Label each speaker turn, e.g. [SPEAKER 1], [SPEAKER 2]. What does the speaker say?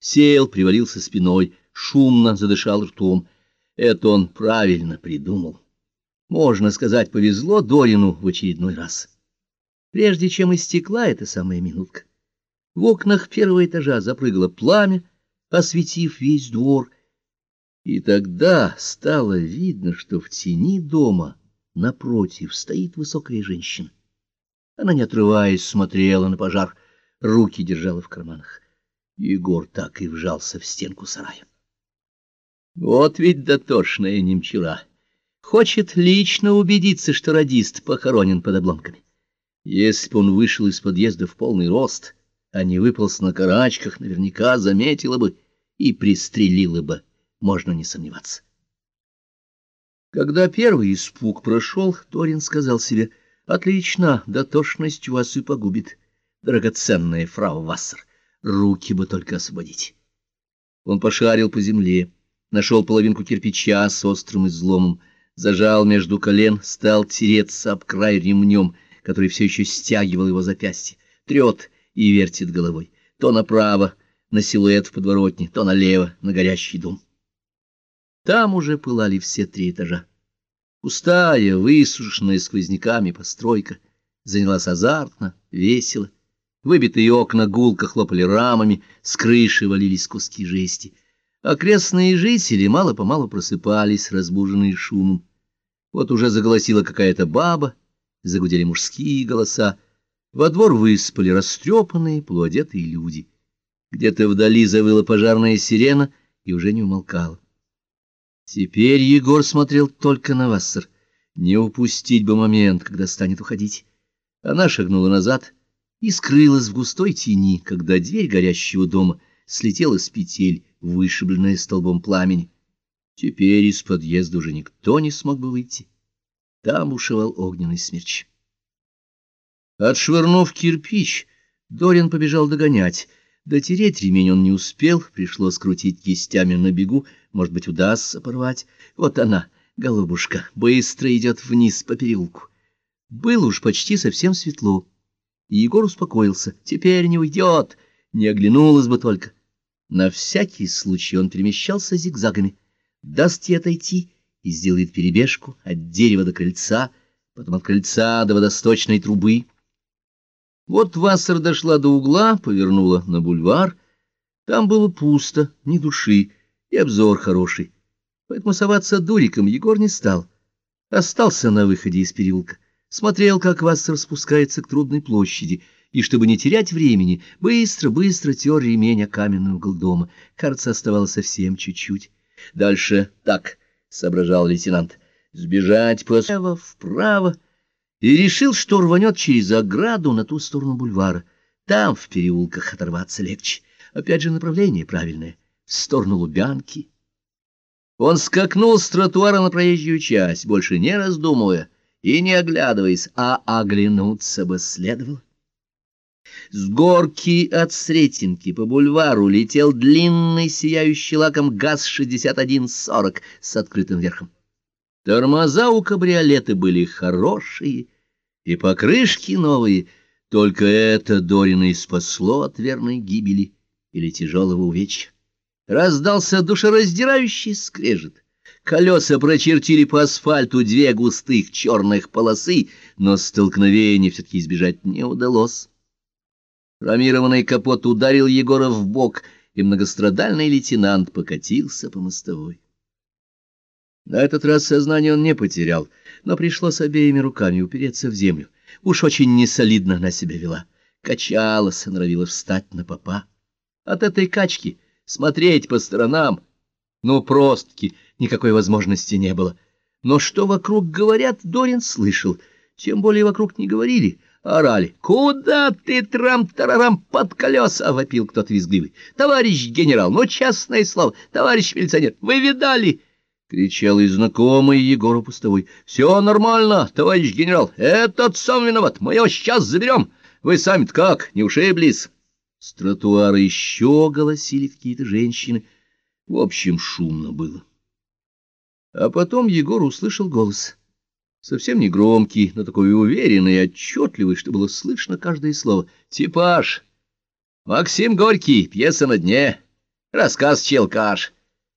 [SPEAKER 1] Сел, привалился спиной, шумно задышал ртом. Это он правильно придумал. Можно сказать, повезло Дорину в очередной раз. Прежде чем истекла эта самая минутка, в окнах первого этажа запрыгало пламя, осветив весь двор, и тогда стало видно, что в тени дома напротив стоит высокая женщина. Она, не отрываясь, смотрела на пожар, руки держала в карманах. Егор так и вжался в стенку сарая. Вот ведь дотошная немчура. Хочет лично убедиться, что радист похоронен под обломками. Если бы он вышел из подъезда в полный рост, а не выполз на карачках, наверняка заметила бы и пристрелила бы, можно не сомневаться. Когда первый испуг прошел, Торин сказал себе, «Отлично, дотошность вас и погубит, драгоценная фрау Вассер, руки бы только освободить». Он пошарил по земле, нашел половинку кирпича с острым изломом, зажал между колен, стал тереться об край ремнем, который все еще стягивал его запястье, трет и вертит головой, то направо, на силуэт в подворотне, то налево, на горящий дом. Там уже пылали все три этажа. Пустая, высушенная сквозняками постройка занялась азартно, весело. Выбитые окна гулко хлопали рамами, с крыши валились куски жести. Окрестные жители мало-помалу просыпались, разбуженные шумом. Вот уже заголосила какая-то баба, загудели мужские голоса. Во двор выспали растрепанные, полуодетые люди. Где-то вдали завыла пожарная сирена и уже не умолкала. Теперь Егор смотрел только на Вассер. Не упустить бы момент, когда станет уходить. Она шагнула назад и скрылась в густой тени, когда дверь горящего дома слетела с петель, вышибленная столбом пламени. Теперь из подъезда уже никто не смог бы выйти. Там ушивал огненный смерч. Отшвырнув кирпич, Дорин побежал догонять — Дотереть ремень он не успел, пришлось крутить кистями на бегу, может быть, удастся порвать. Вот она, голубушка, быстро идет вниз по переулку. Было уж почти совсем светло, и Егор успокоился. Теперь не уйдет, не оглянулась бы только. На всякий случай он перемещался зигзагами. Даст ей отойти и сделает перебежку от дерева до крыльца, потом от крыльца до водосточной трубы — вот Вассер дошла до угла, повернула на бульвар. Там было пусто, ни души, и обзор хороший. Поэтому соваться дуриком Егор не стал. Остался на выходе из переулка. Смотрел, как Вассер спускается к трудной площади, и, чтобы не терять времени, быстро-быстро тер ремень о каменный угол дома. Кажется, оставалось совсем чуть-чуть. Дальше так, — соображал лейтенант, — сбежать послева, вправо, и решил, что рванет через ограду на ту сторону бульвара. Там, в переулках, оторваться легче. Опять же, направление правильное, в сторону Лубянки. Он скакнул с тротуара на проезжую часть, больше не раздумывая и не оглядываясь, а оглянуться бы следовало. С горки от Сретенки по бульвару летел длинный сияющий лаком ГАЗ-6140 с открытым верхом. Тормоза у кабриолета были хорошие, и покрышки новые, только это Дорина и спасло от верной гибели или тяжелого увечья. Раздался душераздирающий скрежет. Колеса прочертили по асфальту две густых черных полосы, но столкновения все-таки избежать не удалось. Рамированный капот ударил Егора в бок, и многострадальный лейтенант покатился по мостовой. На этот раз сознание он не потерял, но пришлось обеими руками упереться в землю. Уж очень несолидно она себя вела. Качалась, норовила встать на попа. От этой качки смотреть по сторонам, ну, просто-таки никакой возможности не было. Но что вокруг говорят, Дорин слышал. Тем более вокруг не говорили, а орали. «Куда ты, трам-тарарам, под колеса?» — вопил кто-то визгливый. «Товарищ генерал, ну, честное слово, товарищ милиционер, вы видали?» — кричал и знакомый Егору Пустовой. — Все нормально, товарищ генерал, этот сам виноват, мы его сейчас заберем. Вы сами-то как, не ушиблись? С тротуара еще голосили какие-то женщины. В общем, шумно было. А потом Егор услышал голос. Совсем не громкий, но такой уверенный и отчетливый, что было слышно каждое слово. «Типаж! Максим Горький, пьеса на дне. Рассказ челкаш.